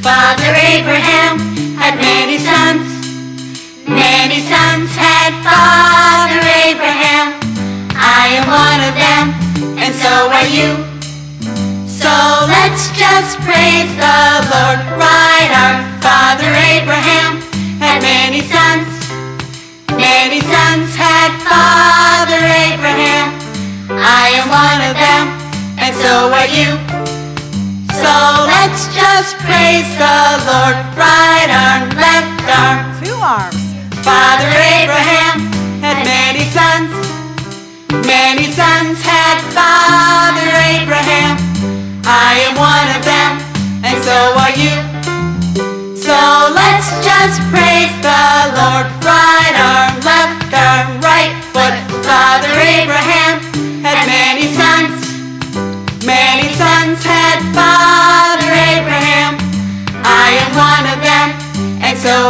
Father Abraham had many sons. Many sons had Father Abraham. I am one of them, and so are you. So let's just praise the Lord, right? Our Father Abraham had many sons. Many sons had Father Abraham. I am one of them, and so are you. So let's just praise the Lord. Right arm, left arm. Two arms. Father Abraham had many sons. Many sons had Father Abraham. I am one of them, and so are you. So let's just praise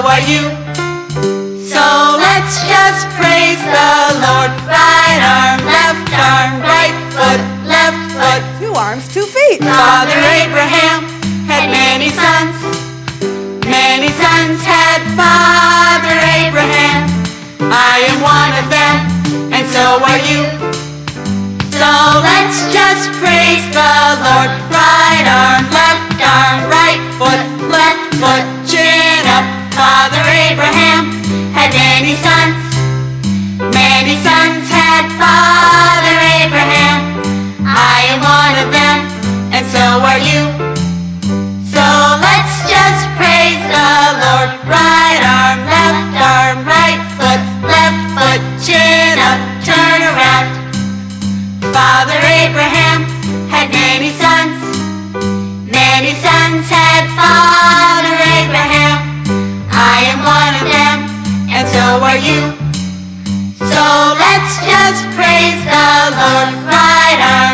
are you. So let's just praise the Lord. Right arm, left arm, right foot, left foot. Two arms, two feet. Father Abraham had many sons. Many sons had Father Abraham. I am one of them, and so are you. So let's just praise the Lord. Right many sons. Many sons had Father Abraham. I am one of them, and so are you. So let's just praise the Lord. Right arm, left arm, right foot, left foot, chin up, turn around. So let's just praise the Lord, right on.